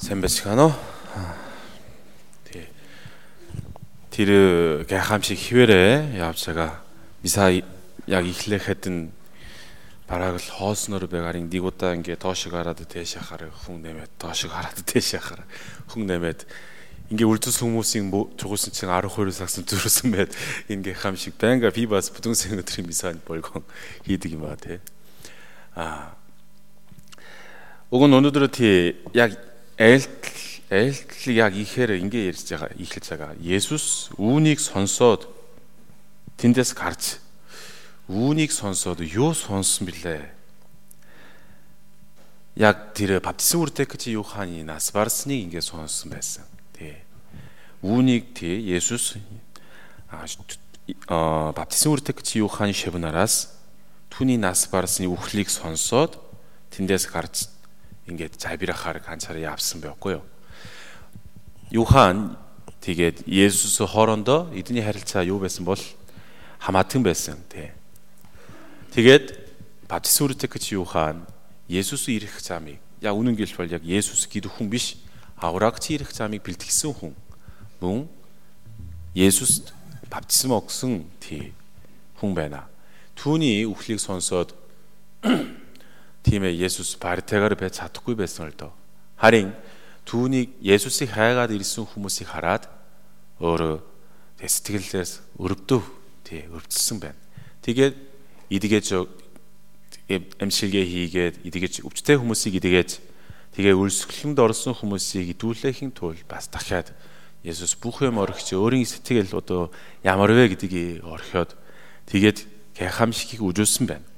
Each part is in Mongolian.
Сайн байцгаана уу? Тий. Тэр гайхамшиг хിവэрэ явж байгаа. Миса яг эхлэхэд нь бараг л хоосноор байгаарин нэг удаа ингээ доош гараад дээш хахаар хүн нэмээд доош гараад дээш хахаар хүн нэмээд ингээ үлдэс хүмүүсийн чугуулсан чинь 12 сагсан зүрсэн байд энэ гайхамшиг байнга би бас бүдүүн өдрийн мисанд болгон хийдэг юм аа тий. Аа. Уг нь өнөөдөр тий яг айлтал айлтал яг ихээр ингэ ярьж байгаа ихлэж байгаа. Есүс үүнийг сонсоод тэндээс гарч үүнийг сонсоод юу сонссон бilé? Яг тэр баптизм үрдэхч Юханы нас барсныг ингэ сонссон байсан. Тий. Үүнийг тий Есүс а баптизм үрдэхч Юханы шивнараас түүний нас барсны үхлийг сонсоод тэндээс гарч ингээд забирахаар ганцаараа явсан байхгүй юу. Юхан тэгээд Есүс хоорондоо эдний харилцаа юу байсан бол хамаатан байсан тий. Тэгээд баптисүртэй гэж Юхан Есүс ирэх замыг яг үнэн гэлж бол яг Есүс гэдэг хүн биш аврагч ирэх замыг бэлтгэсэн хүн. Мөн Есүс баптизм өгсөн тий хүн байна. Түүний үхлийг сонсоод Тийм ээ Есүс баритагаар байж чадахгүй байсан л доо. Харин түүнийг Есүсийг хайгаад ирсэн хүмүүсийг хараад өөрөө сэтгэлээс өрөвдөв тий өвдсөн байна. Тэгээд идэгэж эмчилгээ хийгээд идэгэж өвчтэй хүмүүсийг идэгэж тэгээ өлсгөлөнд орсон хүмүүсийг идүүлэхийн тулд бас дахиад Есүс бүх юм орхиж өөрийн сэтгэл одоо ямар вэ гэдгийг орхиод тэгээд гайхамшигыг үжүүлсэн байна.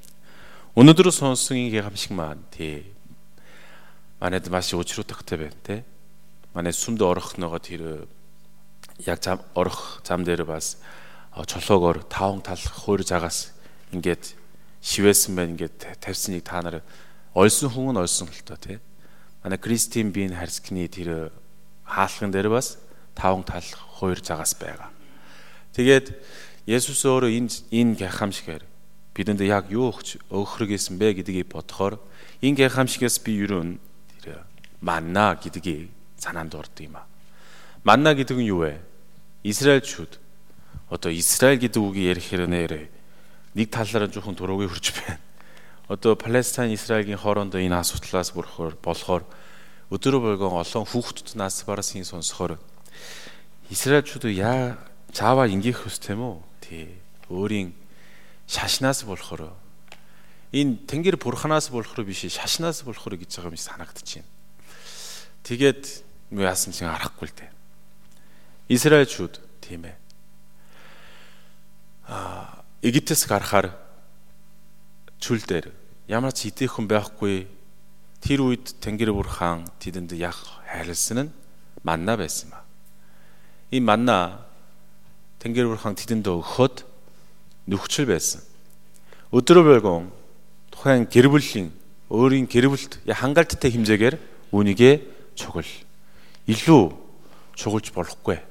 Өнөөдөр сонсон энэ гамшиг маань тий. Манайд маш өчрөдөгтэй байна тий. Манай сүмд орох нөгөө тэр яг зам орох зам дээр бас чолоогоор таван тал хуурж агаас ингээд шивээсэн байна ингээд тавьсныг та нар ойсон хүн нь ойсон л тоо тий. Манай Кристин бийн харьцкны тэр хаалхын дээр бас таван тал хуурж агаас байгаа. Тэгээд Есүс өөрөө энэ энэ гайхамшигээр бидэнд яг юу өгөх гэсэн бэ гэдгийг бодохоор энэ гайхамшигээс би ерөн тэр манна гэдгийг санаанд ордог юм а. Манна гэдэг нь юу вэ? Израильчүүд одоо Израиль гэдэг үгийг ярихээр нэрээ нэг талаараа жоохон туруугийн хурж байна. Одоо Палестин Израилийн хоорондоо энэ асуудлаас бүрхөр болохоор өдөр болгон олон хүүхдүүд нас бараас ин сонсохоор Израильчүүд яа цаава ингээх хөс тийм үү? Тий. Өөрийн 자신나서 볼 거로 인 땡기를 보러 하나서 볼 거로 비시 자신나서 볼 거로 기차감이 사나거든 되게 왜 아슴 지금 알았고 때. 이스라엘 주드 팀에 아 이집트스 가르하르 줄 때르. 야마치 이때 컴백고이 티루이트 땡기를 보러 항 디든드 약 헤르스는 만나 뵀으마. 이 만나 땡기를 보러 항 디든도 헛 근데 후출베스 어뜨로별공 토양 게르블링 어린 게르블트 야 한갈 때 힘제게 운이게 저걸 일루 저걸 집어넣고에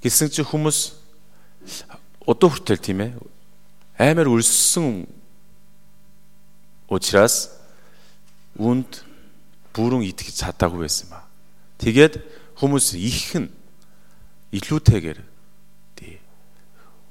기승치 후무스 어떤 후텔 팀에 에멜 울승 오치라스 운트 부릉 이특이 잤다고 했으마. 디겟 후무스 이흔 일루테게르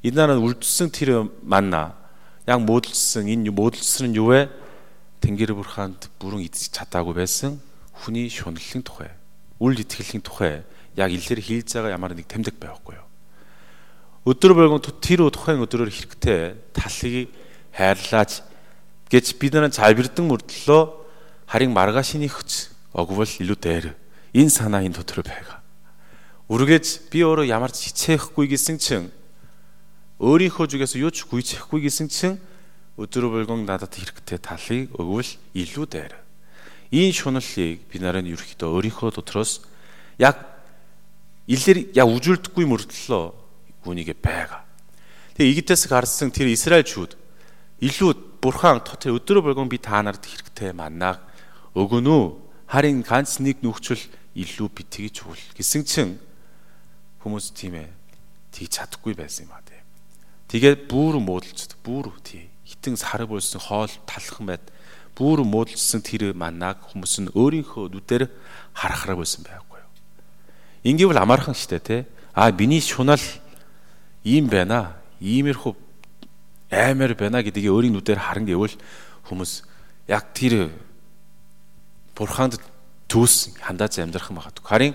чухалж болохгүй. Гэсэн чи хүмүүс одоо хүртэл тийм ээ аймаар өлссөн учраас үнд бүрэн итгэж чадаагүй байсан ба. Тэгээд хүмүүс их нь илүүтэйгээр өөрөө тэр тухайн өдрөөрөө идэх хэмжээгээс илүүтэйгээр чухалсан байхгүй юу. Харин маргааш яаж буусан блэ? Илүү үлдсэн тэр бүх зүйл бүх маннаад муудалсан. Тэгээ ерөөс идэж чадаагүй байсан. Тий. Өнөөдөр ялангуяа 12 сагс сагсны нөгөө тэр талх нь үлдсэн байна гэхээр үнийгээ сонсохоор үлдэглэл үнийгээ бодохоор тэр маннагийн тухай бас санаанд орсон байна. Энэ нараа үлдсэн тэр манна яг мөдөлсөн энэ мөдөлсөн нь юу вэ? Тэнгэр бурханд бүрэн идэж чадаагүй байсан хүний шуналлын тухай, үл итгэлийн тухай яг илэр хийлж байгаа ямар нэг тэмдэг байхгүй юу? Өдөр болгон тэр тухайн өдрөөр хэрэгтэй талыг хайрлаач гэж бид нараа залбирдан мөрдлөө харин маргаашны хүч огвол илүү дээр энэ санаа энэ дотор байгаа. Үргэж би өөрөө ямар ч хичээхгүй гэсэн чинь өөрийнхөө зүгээс юу ч гүйцэхгүй гэсэн чинь өдөр болгон надад хэрэгтэй талыг өгвөл илүү дээр. Энэ шуналлыг би нарийн ерөөхдөө өөрийнхөө дотроос яг илэр яг үжүүлдэггүй мөртлөө үүнийгэ байгаа. Тэгээ Египтээс гарсан тэр Израильчүүд илүү бурхан тэр өдрө болгон би та нарт хэрэгтэй маннаа өгөнө. Харин ганц нэг нөхцөл илүү би тэгж хүл гэсэн чин хүмүүс тийм ээ тийг чадахгүй байсан юм аа. Тэгээд бүр муудалцд бүр тий хитэн сар болсон хоол талхан байд бүр муудалцсан тэр маннаг хүмүүс нь өөрийнхөө нүдээр харахраа байсан байхгүй юу. Ингээвэл амархан штэ тий. А миний шунал ийм байна. Иймэрхүү аймаар байна гэдгийг өөрийн нүдээр харан гэвэл хүмүүс яг тэр бурханд төс хандаж амьдрах магадгүй. Харин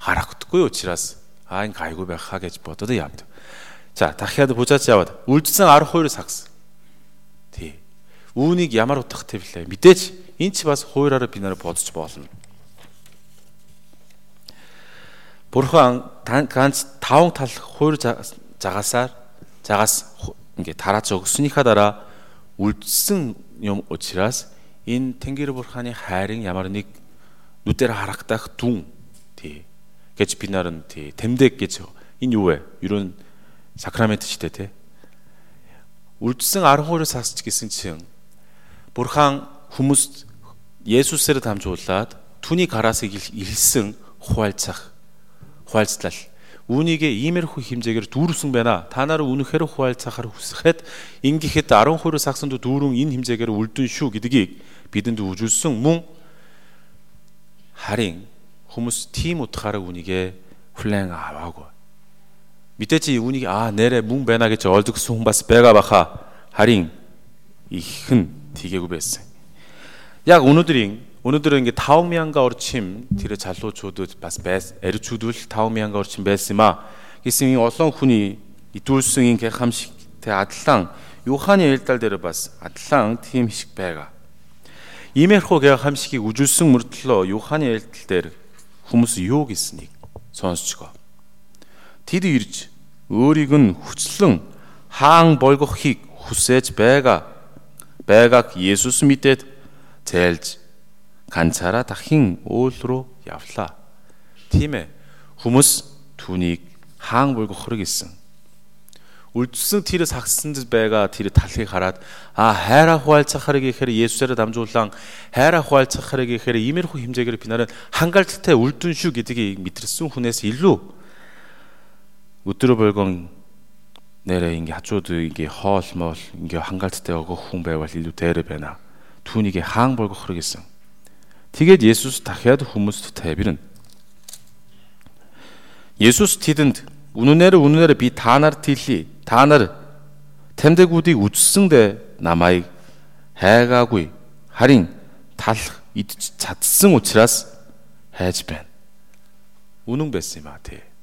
харагдахгүй учраас аа ин гайгүй байхаа гэж бодоод явд. За дахиад бужаач яваад үлдсэн 12 сагс. Тий. Үүнийг ямар утгатай вүлээ? Мэдээж эн ч бас хуураараа би нараа бодож болно. Бурхан ганц таван тал хуур загасаар загаас ингээд тарааж өгснийхаа дараа үлдсэн юм учраас энэ Тэнгэр бурханы хайрын ямар нэг нүдээр харагдах дүн тий гэж би наран тий тэмдэг гэж энэ юу вэ? 사크라멘트 시대 때 울증 아르호르 사스치기승층 보르항 후무스 예수세르 담조올랏 투니 가라스 일승 호알착 호알스달 운이게 이메르호 힘제게르 두루승배나 다나르 운회르 호알착하르 후스헷 인기헷 아롱호르 삭선도 두룽 인 힘제게르 울든 슈 기드기 비든도 우주승 뭉 하링 호무스 티모트하르 운이게 훌랭 아와고 Ерөн сакрамент ч тий үлдсэн 12-оос хасч гэсэн чинь бурхан хүмүүст Есүсээр дамжуулаад түүний гараасыг илсэн хуайлцах хуайлцлал үүнийгээ иймэрхүү хэмжээгээр дүүрсэн байна. Та нараа үнэхээр хуайлцахаар хүсэхэд ингэхэд 12-оос хасанд дүүрэн энэ хэмжээгээр үлдэн шүү гэдгийг бидэнд үжүүлсэн мөн харин хүмүүс тийм утгаараа үнийг хүлээн аваагүй. Мэдээч үнийг аа нэрэ мөн байна гэж ойлгосон хүн бас байгаа баха. Харин ихэн тгээгүй байсан. Яг өнөөдрийн өнөөдөр ингээ 5000 орчим тэр залуучуудад бас байс эрчүүд л 5000 орчим байсан юм а. гэсэн олон хүний идүүлсэн ингээ хамшигтэй адлан Юханы элдал дээр бас адлан тийм шиг байгаа. Иймэрхүү гайхамшигыг үжүүлсэн мөртлөө Юханы айлтал дээр хүмүүс юу гэснийг сонсчгоо. Тэд ирж өөрийг нь хүчлэн хаан болгохыг хүсэж байгаа. Байгааг Есүс мэдээд зайлж ганцаараа дахин уул руу явлаа. Тийм ээ. Хүмүүс түүнийг хаан болгохрог гэсэн үлдсэн тэр сагсанд байгаа тэр талхыг хараад а хайраа хуайлцахаар гэхээр Есүсээр дамжуулан хайраа хуайлцахаар гэхээр иймэрхүү хэмжээгээр би нараа хангалттай үлдэн шүү гэдгийг мэдэрсэн хүнээс илүү 우뚜르벌건 내래 인게 하초드 인게 허스머 인게 한갈트 때하고 홍배와 일도 대르베나 둔 이게 항벌고 흐르겠어. 티게 예수스 다해야도 후무스 대비는 예수스 티든 우누네르 우누네르 비 다나르 티리 다나르 템데구디 우츠승대 남아이 해가구이 할인 달 이츠 잣승 오치라스 해지벤 우능베스마테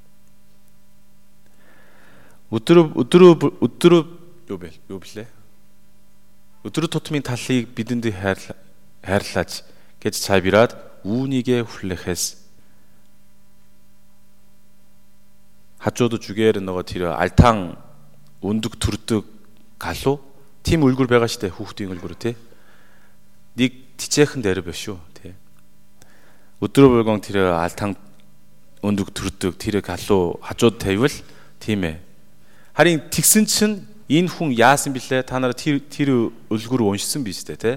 Өдөр өдөр өдөр юу бэ? Юу блэ? Өдөр тутмын талыг бидэнд хайрлаач гэж цайбираад үүнийгэ хүлээхээс хажууд жүгээр нөгөө тэр альтан өндөг төрдөг галуу тийм үлгэр байгаа штэ хүүхдийн үлгэр тий. Нэг тичээхэн дээр биш шүү тий. Өдрөө болгон тэр алтан өндөг төрдөг тэр галуу хажууд тавьвал тийм ээ. Харин тэгсэн чинь энэ хүн яасан бilé та нараа тэр тэр үлгэр уншсан биз дээ тий.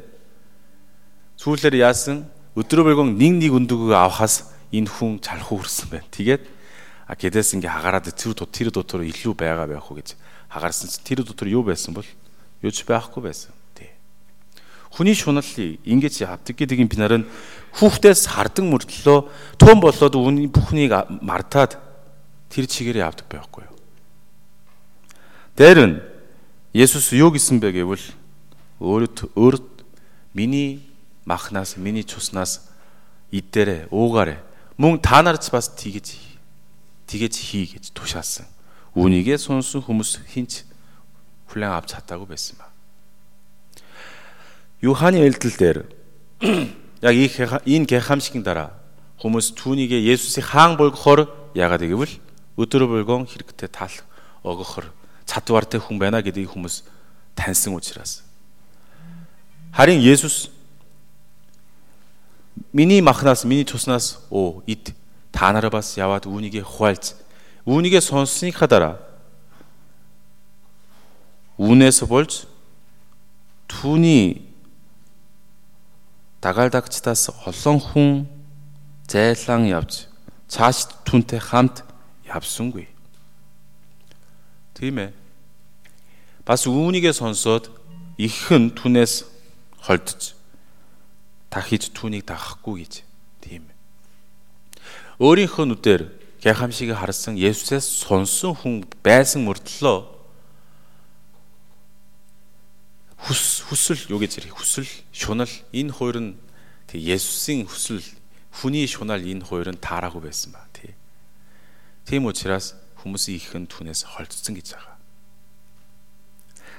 Сүүлээр яасан өдрөө болгон нэг нэг өндөг авахаас энэ хүн залхуу хүрсэн байна. Тэгээд а гэдэс ингээ хагараад тэр тэр дотор илүү байгаа байх уу гэж хагарсан чинь тэр дотор юу байсан бол юу ч байхгүй байсан. Тий. Хүний шуналлыг ингэж явдаг гэдгийг би нараа хүүхдээс хардан мөртлөө тун болоод үүний бүхнийг мартаад тэр чигээр явдаг байхгүй юу. Дээр нь Есүс юу гэсэн бэ гэвэл өөрөд өөрөд миний махнаас миний цуснаас идээрэ уугаарэ мөн та нарч бас тэгэж тэгэж хий гэж тушаасан. Үүнийгээ сонсон хүмүүс хинч хүлээн авч чадаагүй байсан ба. Юханы элдэл дээр яг энэ гайхамшигын дараа хүмүүс түүнийгээ Есүсийг хаан болгохоор яагаад гэвэл өдөр болгон хэрэгтэй таалах өгөхөр 자투와르테 훈배나게드 이 후무스 단승 오치라스 하링 예수스 미니 마크나스 미니 초스나스 오 이트 다나르바스 야와드 우니게 호할츠 우니게 선스니 카다라. 운에서 볼츠 두니 다갈닥치다스 얼렁훈 제상 얍츠 자시 툰테 함트 얍숭구이. Тийм ээ. Бас үүнийгээ сонсоод иххэн түнээс холдож дахиж түүнийг дагахгүй гэж. Тийм. Өөрийнхөө нүдээр гайхамшиг харсан Есүсээс сонсон хүн байсан мөртлөө хүс хүсэл юу гэж ярих хүсэл шунал энэ хоёр нь тэг Есүсийн хүсэл хүний шунал энэ хоёр нь таараагүй байсан ба тий. Тийм учраас хүмүүсийн ихэн түнээс холдсон гэж байгаа.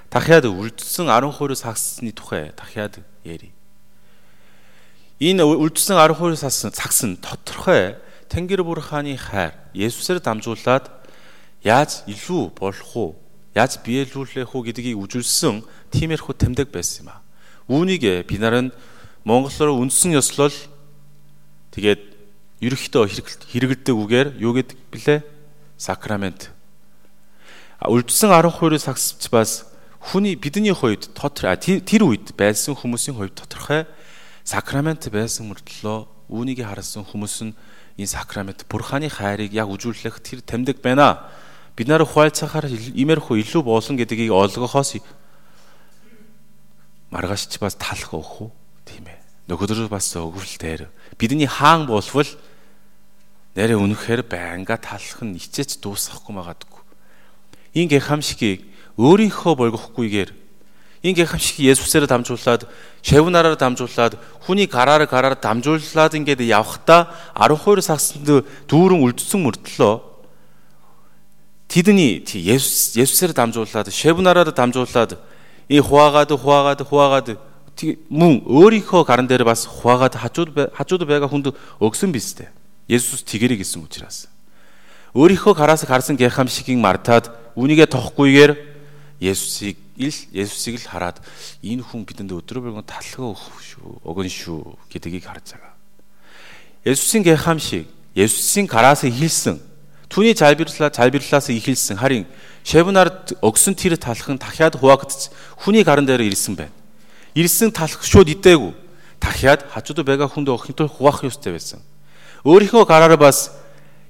Дахиад үлдсэн 12 сагсны тухай дахиад ярий. Энэ үлдсэн 12 сагс сагс нь тодорхой Тэнгэр бүр хааны хайр Есүсээр дамжуулаад яаж илүү болох уу? Яаж биелүүлэх үү гэдгийг үжилсэн тиймэрхүү тэмдэг байсан юм а. Үүнийг би нараа Монгол руу үндсэн ёслол тэгээд ерөнхийдөө хэрэгэлдэг үгээр юу гэдэг блэ? Сакрамент. Үлдсэн 12 сагсч бас хүний бидний хувьд тодор тэр үед байсан хүмүүсийн хувьд тодорхой сакрамент байсан мөртлөө үүнийг харсан хүмүүс нь энэ сакрамент бурханы хайрыг яг үжүүлэх тэр тэмдэг байна. Бид нарыг хуайлцахаар имерхүү илүү болно гэдгийг олгохоос маргаашч бас талах өгөх үү? Тийм ээ. Нөгөөдөр бас өгвөл дээр бидний хаан болвол нэрээ үнэхээр байнга талах нь ичээч дуусахгүй магадгүй. Энэ гайхамшигыг өөрийнхөө болгохгүйгээр энэ гайхамшиг Есүсээр дамжуулаад шавнараар дамжуулаад хүний гараар гараар дамжуулаад ингээд явхдаа 12 сагсанд дүүрэн үлдсэн мөртлөө тэдний Есүс Есүсээр дамжуулаад шавнараар дамжуулаад и хуваагаад хуваагаад хуваагаад мөн өөрийнхөө гаран дээр бас хуваагаад хажууд хажууд байгаа хүнд өгсөн биз дээ. Есүс тэгэрэй гэсэн учраас. Өөрийнхөө гараас харсан гайхамшигыг мартаад үнийгээ тоххгүйгээр Есүсийг ил Есүсийг л хараад энэ хүн бидэнд өдрө болгон талхаа өгөх шүү, өгөн шүү гэдгийг харж байгаа. Есүсийн гайхамшиг, Есүсийн гараас ихэлсэн түүний залбирлаа залбирлаас ихэлсэн харин Шевнард өгсөн тэр талхан дахиад хуваагдц хүний гаран дээр ирсэн байна. Ирсэн талх шууд идээгүй. Дахиад хажууд байгаа хүнд охинтой хуваах ёстой байсан. Өөрийнхөө гараараа бас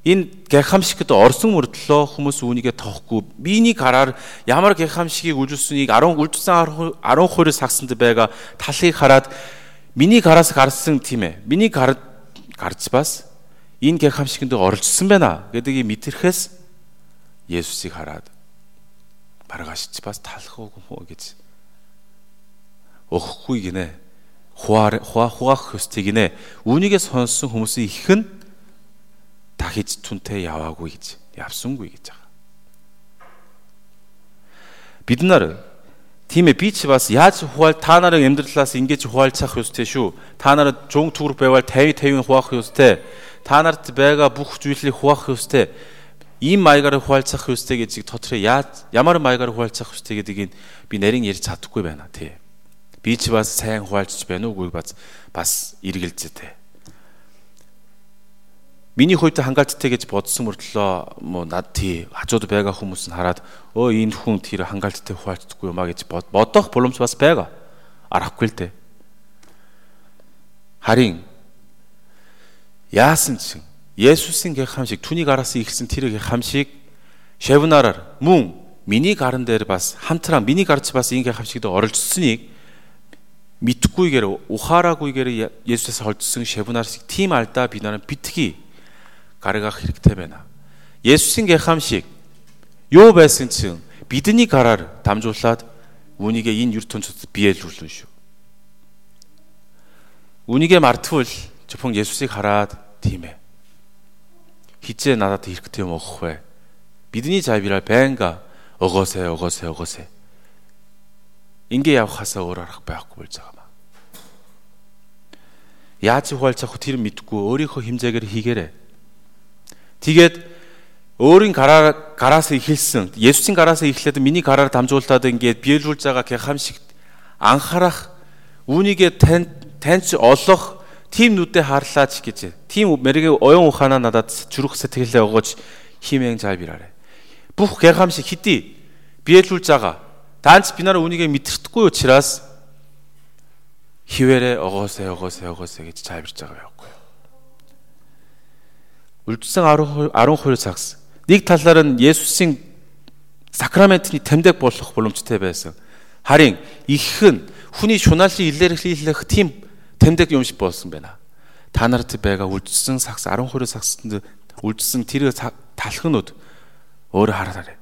энэ гайхамшигт орсон мөрдлөө хүмүүс үүнийгээ тоохгүй. Биений гараар ямар гайхамшигыг үжилсэнийг 10 үлдсэн 12 сагсанд байгаа талыг хараад миний гараас гарсан тийм ээ. Миний гар гарч бас энэ гайхамшигт оролцсон байна гэдгийг мэдэрхээс Есүсийг хараад маргаашч бас талах уу гэж өгөхгүй гинэ. Хуаа хуаах хөстийг гинэ. Үүнийгээ сонссон хүмүүсийн их нь дахиж түнтэй яваагүй гэж явсангүй гэж байгаа. Бид нар тийм ээ би ч бас яаж хуваал та нарын амьдралаас ингэж хуваалцах ёстой шүү. Та нарт жун түр байвал 50 50 хуваах ёстой. Та нарт байгаа бүх зүйлийг хуваах ёстой. Ийм маягаар хуваалцах ёстой гэж тодорхой яаж ямар маягаар хуваалцах ёстой гэдгийг би нарийн ярьж чадахгүй байна тий. Би ч бас сайн хуваалцж байна уугүй бас бас эргэлзээтэй. Миний хувьд хангалттай гэж бодсон мөртлөө муу над тий хажууд байгаа хүмүүс нь хараад өө энэ хүн тэр хангалттай хуваалцдаггүй юмаа гэж бодох боломж бас байгаа. Арахгүй л дээ. Харин яасан ч Есүсийн гайхамшиг түүний гараас ихсэн тэр гайхамшиг шавнараар мөн миний гаран дээр бас хамтран миний гарч бас энэ гайхамшигд оролцсныг 미투구이게로 오하라구이게로 예, 예수에서 헐승 쉐브나르식 팀 알다 비나는 비트기 가르가 히르테베나 예수신 게함식 요 베슨층 비드니 가라르 담조사 우니게 인 유르톤츠 비에 줄수슈 우니게 마르툴 저펑 예수시 가라 팀에 히제 나다트 이렇게 되어 먹고 해. 비드니 자비랄 뱅가 어거세 어거세 어거세. Ингээ явхасаа өөр арга байхгүй болж байгаа маа. Яаж хуалцах тэр мэдгүй өөрийнхөө хэмжээгээр хийгээрэй Тэгээд өөрийн гараа гараас ихэлсэн Есүсийн гараас ихлээд миний гараар дамжуулаад ингээд биелүүлж байгаа гайхамшигт анхаарах үүнийгээ тань таньч олох тийм нүдэ харлаач гэж. Тийм мэрэг оюун ухаанаа надад зүрх сэтгэлээ өгөөж химэн заавираарэ. Бүх гэрхамшиг хэдий биелүүлж байгаа. Таанч би нараа үнийгээ мэдэрдэггүй учраас хിവэрэ огоосэ огоосэ огоосэ гэж заавирж байгаа байхгүй. Үлдсэн 10 12 цагс нэг талаар нь Есүсийн сакраментны тэмдэг болох боломжтой байсан. Харин их нь хүний шунаалын илэрхийлэх тийм тэмдэг юм шиг болсон байна. Та нарт байгаа үлдсэн сагс 12 сагсанд үлдсэн тэр талхнууд өөр хараарай.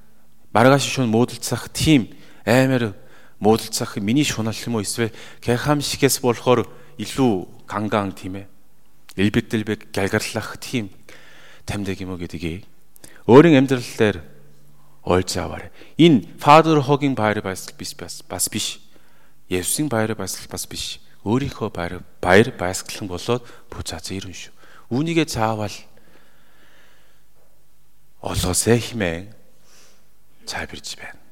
Маргааш шүн муудалцах тийм аймаар муудалцах миний шунал юм уу эсвэл гэхам шигээс болохоор илүү ганган тийм ээ. Илбэгдэлбэг галгарлах тийм тамдаг юм уу гэдгийг өөрийн амьдрал дээр ойлж аваарай. Энэ Father Hogging баяр баясгал биш бас биш. Есүсийн баяр баясгал бас биш өөрийнхөө баяр баяр баясгалан болоод буцаа зээрэн шүү. Үүнийгээ заавал олоосэй хэмээн цайбирж байна.